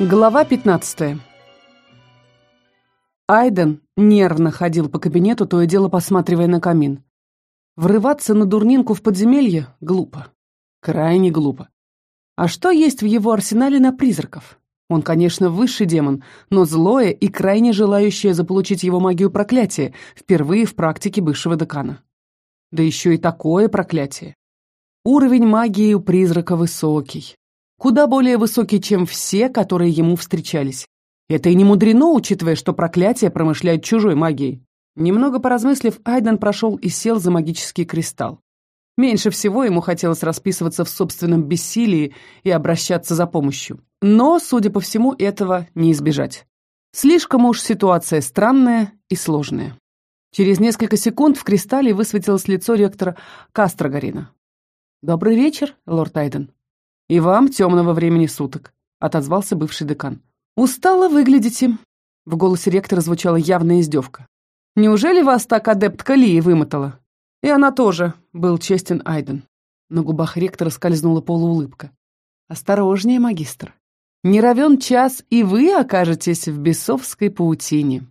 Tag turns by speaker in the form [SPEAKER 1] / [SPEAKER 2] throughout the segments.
[SPEAKER 1] Глава 15. Айден нервно ходил по кабинету, то и дело посматривая на камин. Врываться на дурнинку в подземелье — глупо. Крайне глупо. А что есть в его арсенале на призраков? Он, конечно, высший демон, но злое и крайне желающее заполучить его магию проклятие, впервые в практике бывшего декана. Да еще и такое проклятие. Уровень магии у призрака высокий куда более высокий, чем все, которые ему встречались. Это и не мудрено, учитывая, что проклятие промышляет чужой магией. Немного поразмыслив, Айден прошел и сел за магический кристалл. Меньше всего ему хотелось расписываться в собственном бессилии и обращаться за помощью. Но, судя по всему, этого не избежать. Слишком уж ситуация странная и сложная. Через несколько секунд в кристалле высветилось лицо ректора Кастрогарина. «Добрый вечер, лорд Айден», «И вам темного времени суток», — отозвался бывший декан. «Устало выглядите», — в голосе ректора звучала явная издевка. «Неужели вас так адептка Лии вымотала?» «И она тоже», — был честен Айден. На губах ректора скользнула полуулыбка. «Осторожнее, магистр. Не равен час, и вы окажетесь в бесовской паутине.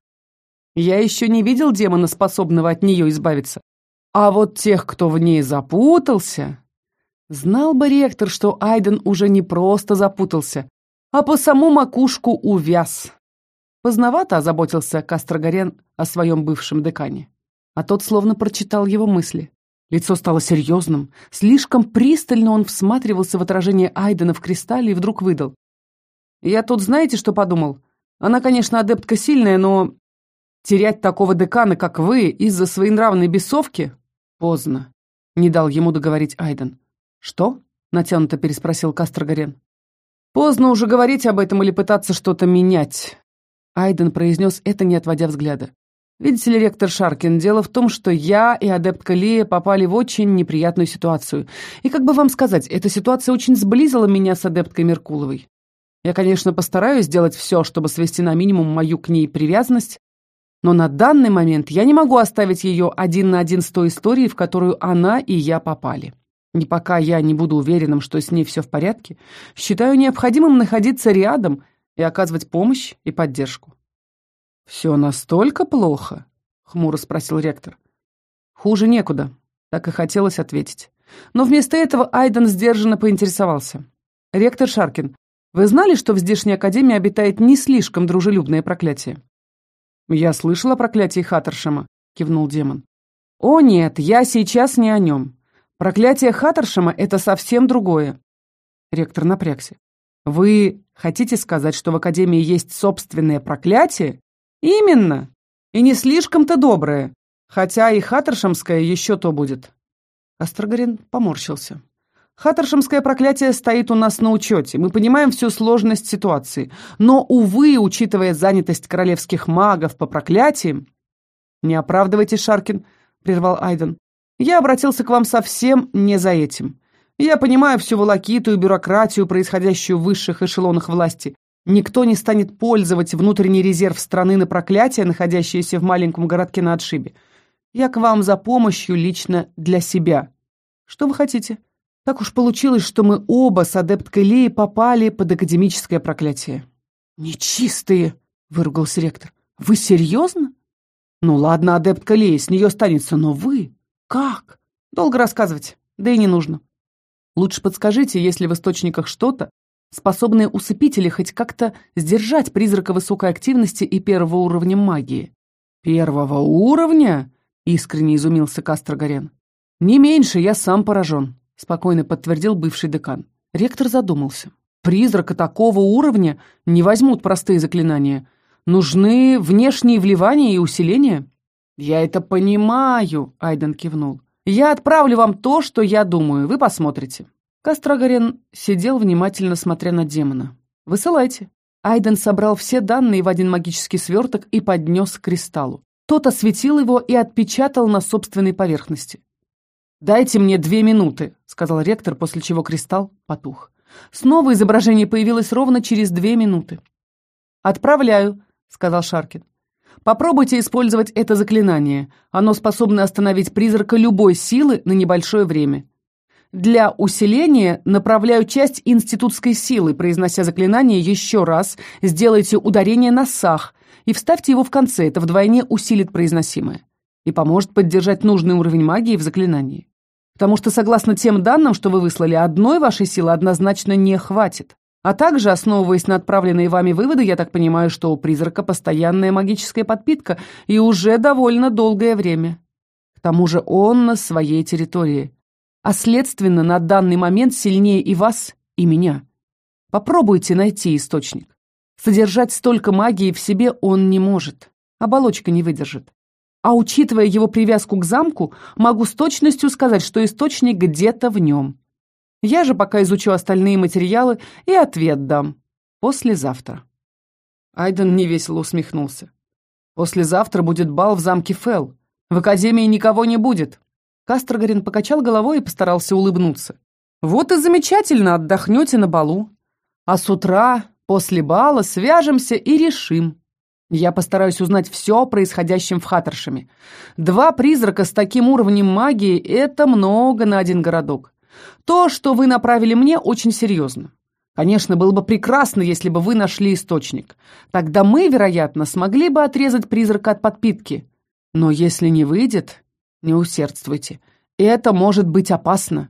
[SPEAKER 1] Я еще не видел демона, способного от нее избавиться. А вот тех, кто в ней запутался, Знал бы ректор, что Айден уже не просто запутался, а по саму макушку увяз. Поздновато озаботился Кастрогорен о своем бывшем декане. А тот словно прочитал его мысли. Лицо стало серьезным, слишком пристально он всматривался в отражение Айдена в кристалле и вдруг выдал. «Я тут знаете, что подумал? Она, конечно, адептка сильная, но терять такого декана, как вы, из-за своей нравной бесовки? Поздно», — не дал ему договорить Айден. «Что?» — натянуто переспросил Кастрогорен. «Поздно уже говорить об этом или пытаться что-то менять». Айден произнес это, не отводя взгляда. «Видите ли, ректор Шаркин, дело в том, что я и адептка Лия попали в очень неприятную ситуацию. И как бы вам сказать, эта ситуация очень сблизила меня с адепткой Меркуловой. Я, конечно, постараюсь сделать все, чтобы свести на минимум мою к ней привязанность, но на данный момент я не могу оставить ее один на один с той историей, в которую она и я попали. И пока я не буду уверенным, что с ней все в порядке, считаю необходимым находиться рядом и оказывать помощь и поддержку. «Все настолько плохо?» — хмуро спросил ректор. «Хуже некуда», — так и хотелось ответить. Но вместо этого Айден сдержанно поинтересовался. «Ректор Шаркин, вы знали, что в здешней академии обитает не слишком дружелюбное проклятие?» «Я слышал о проклятии Хаттершема», — кивнул демон. «О нет, я сейчас не о нем. Проклятие Хаттершема — это совсем другое. Ректор напрягся. Вы хотите сказать, что в Академии есть собственное проклятие? Именно. И не слишком-то доброе. Хотя и Хаттершемское еще то будет. Астрогарин поморщился. Хаттершемское проклятие стоит у нас на учете. Мы понимаем всю сложность ситуации. Но, увы, учитывая занятость королевских магов по проклятиям... «Не оправдывайтесь, Шаркин», — прервал Айден. Я обратился к вам совсем не за этим. Я понимаю всю волокиту и бюрократию, происходящую в высших эшелонах власти. Никто не станет пользовать внутренний резерв страны на проклятие, находящееся в маленьком городке на отшибе. Я к вам за помощью лично для себя. Что вы хотите? Так уж получилось, что мы оба с адепткой Леей попали под академическое проклятие. «Нечистые!» — выругался ректор. «Вы серьезно? Ну ладно, адептка Лея, с нее останется, но вы...» «Как?» «Долго рассказывать, да и не нужно. Лучше подскажите, есть ли в источниках что-то, способное усыпить или хоть как-то сдержать призрака высокой активности и первого уровня магии». «Первого уровня?» — искренне изумился Кастрогорен. «Не меньше, я сам поражен», — спокойно подтвердил бывший декан. Ректор задумался. «Призрака такого уровня не возьмут простые заклинания. Нужны внешние вливания и усиления?» «Я это понимаю», — Айден кивнул. «Я отправлю вам то, что я думаю, вы посмотрите». Кастрогарен сидел, внимательно смотря на демона. «Высылайте». Айден собрал все данные в один магический сверток и поднес к кристаллу. Тот осветил его и отпечатал на собственной поверхности. «Дайте мне две минуты», — сказал ректор, после чего кристалл потух. Снова изображение появилось ровно через две минуты. «Отправляю», — сказал Шаркин. Попробуйте использовать это заклинание. Оно способно остановить призрака любой силы на небольшое время. Для усиления направляю часть институтской силы, произнося заклинание еще раз, сделайте ударение на сах и вставьте его в конце, это вдвойне усилит произносимое и поможет поддержать нужный уровень магии в заклинании. Потому что, согласно тем данным, что вы выслали, одной вашей силы однозначно не хватит. А также, основываясь на отправленные вами выводы, я так понимаю, что у призрака постоянная магическая подпитка и уже довольно долгое время. К тому же он на своей территории. А следственно, на данный момент сильнее и вас, и меня. Попробуйте найти источник. Содержать столько магии в себе он не может. Оболочка не выдержит. А учитывая его привязку к замку, могу с точностью сказать, что источник где-то в нем. Я же пока изучу остальные материалы и ответ дам. Послезавтра. Айден невесело усмехнулся. Послезавтра будет бал в замке Фел. В академии никого не будет. Кастрогорин покачал головой и постарался улыбнуться. Вот и замечательно, отдохнете на балу. А с утра, после бала, свяжемся и решим. Я постараюсь узнать все о происходящем в Хаттершеме. Два призрака с таким уровнем магии — это много на один городок. То, что вы направили мне, очень серьезно. Конечно, было бы прекрасно, если бы вы нашли источник. Тогда мы, вероятно, смогли бы отрезать призрака от подпитки. Но если не выйдет, не усердствуйте. Это может быть опасно.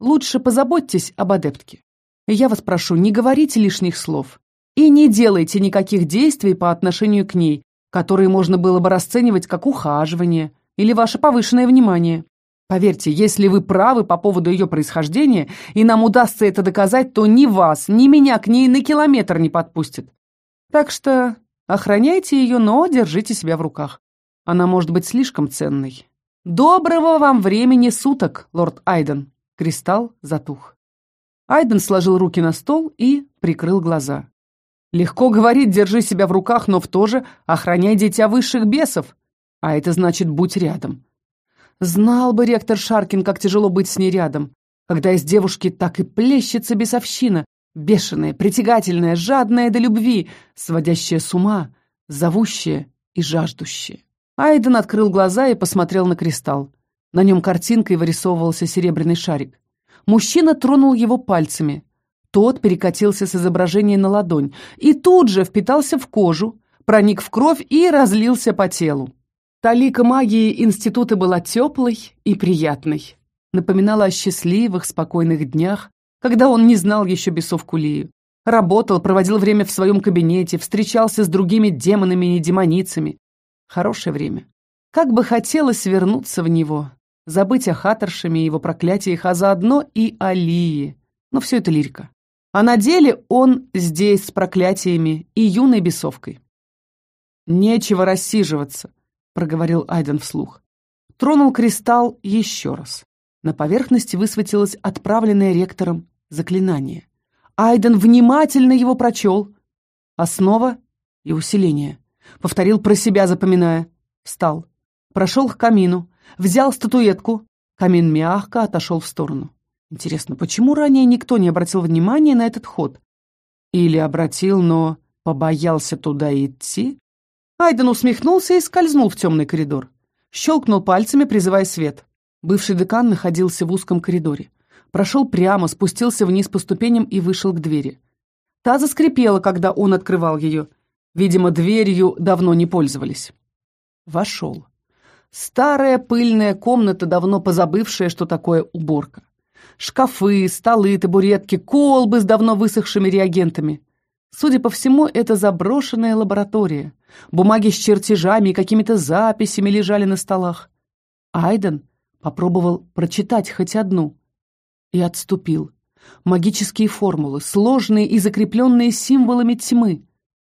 [SPEAKER 1] Лучше позаботьтесь об адептке. Я вас прошу, не говорите лишних слов. И не делайте никаких действий по отношению к ней, которые можно было бы расценивать как ухаживание или ваше повышенное внимание. Поверьте, если вы правы по поводу ее происхождения, и нам удастся это доказать, то ни вас, ни меня к ней на километр не подпустят. Так что охраняйте ее, но держите себя в руках. Она может быть слишком ценной. Доброго вам времени суток, лорд Айден. Кристалл затух. Айден сложил руки на стол и прикрыл глаза. Легко говорить, держи себя в руках, но в то же охраняй дитя высших бесов. А это значит, будь рядом. Знал бы ректор Шаркин, как тяжело быть с ней рядом, когда из девушки так и плещется бесовщина, бешеная, притягательная, жадная до любви, сводящая с ума, зовущая и жаждущая. Айден открыл глаза и посмотрел на кристалл. На нем картинкой вырисовывался серебряный шарик. Мужчина тронул его пальцами. Тот перекатился с изображения на ладонь и тут же впитался в кожу, проник в кровь и разлился по телу. Талика магии института была теплой и приятной. Напоминала о счастливых, спокойных днях, когда он не знал еще бесовку Лию. Работал, проводил время в своем кабинете, встречался с другими демонами и демоницами. Хорошее время. Как бы хотелось вернуться в него, забыть о Хаттершеме и его проклятиях, а заодно и о Лии. Но все это лирика. А на деле он здесь с проклятиями и юной бесовкой. «Нечего рассиживаться», — проговорил Айден вслух. Тронул кристалл еще раз. На поверхности высветилось отправленное ректором заклинание. Айден внимательно его прочел. Основа и усиление. Повторил про себя, запоминая. Встал. Прошел к камину. Взял статуэтку. Камин мягко отошел в сторону. Интересно, почему ранее никто не обратил внимания на этот ход? Или обратил, но побоялся туда идти? Айден усмехнулся и скользнул в темный коридор. Щелкнул пальцами, призывая свет. Бывший декан находился в узком коридоре. Прошел прямо, спустился вниз по ступеням и вышел к двери. Та заскрипела, когда он открывал ее. Видимо, дверью давно не пользовались. Вошел. Старая пыльная комната, давно позабывшая, что такое уборка. Шкафы, столы, табуретки, колбы с давно высохшими реагентами. Судя по всему, это заброшенная лаборатория. Бумаги с чертежами и какими-то записями лежали на столах. Айден попробовал прочитать хоть одну и отступил. Магические формулы, сложные и закрепленные символами тьмы.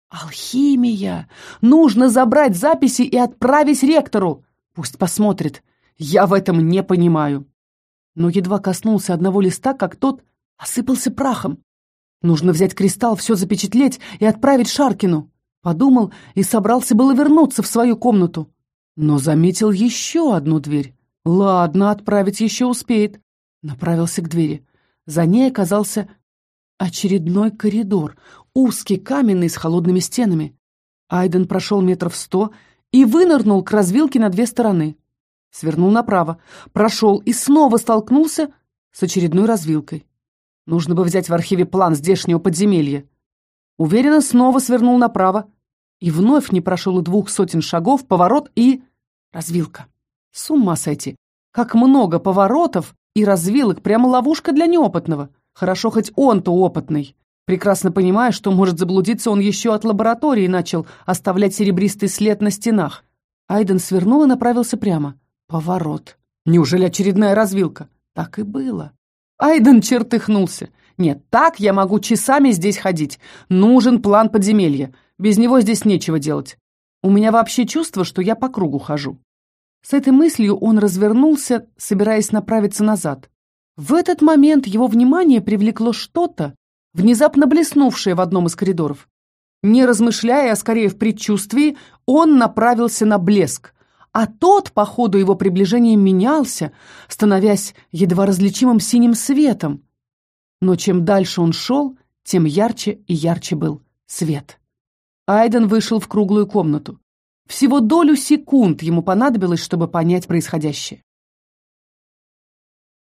[SPEAKER 1] «Алхимия! Нужно забрать записи и отправить ректору! Пусть посмотрит. Я в этом не понимаю!» но едва коснулся одного листа, как тот осыпался прахом. Нужно взять кристалл, все запечатлеть и отправить Шаркину. Подумал и собрался было вернуться в свою комнату. Но заметил еще одну дверь. Ладно, отправить еще успеет. Направился к двери. За ней оказался очередной коридор, узкий, каменный, с холодными стенами. Айден прошел метров сто и вынырнул к развилке на две стороны. Свернул направо, прошел и снова столкнулся с очередной развилкой. Нужно бы взять в архиве план здешнего подземелья. Уверенно снова свернул направо и вновь не прошел и двух сотен шагов, поворот и... развилка. С ума сойти! Как много поворотов и развилок, прямо ловушка для неопытного. Хорошо, хоть он-то опытный. Прекрасно понимая, что может заблудиться, он еще от лаборатории начал оставлять серебристый след на стенах. Айден свернул и направился прямо. Поворот. Неужели очередная развилка? Так и было. Айден чертыхнулся. Нет, так я могу часами здесь ходить. Нужен план подземелья. Без него здесь нечего делать. У меня вообще чувство, что я по кругу хожу. С этой мыслью он развернулся, собираясь направиться назад. В этот момент его внимание привлекло что-то, внезапно блеснувшее в одном из коридоров. Не размышляя, а скорее в предчувствии, он направился на блеск, а тот по ходу его приближения менялся, становясь едва различимым синим светом. Но чем дальше он шел, тем ярче и ярче был свет. Айден вышел в круглую комнату. Всего долю секунд ему понадобилось, чтобы понять происходящее.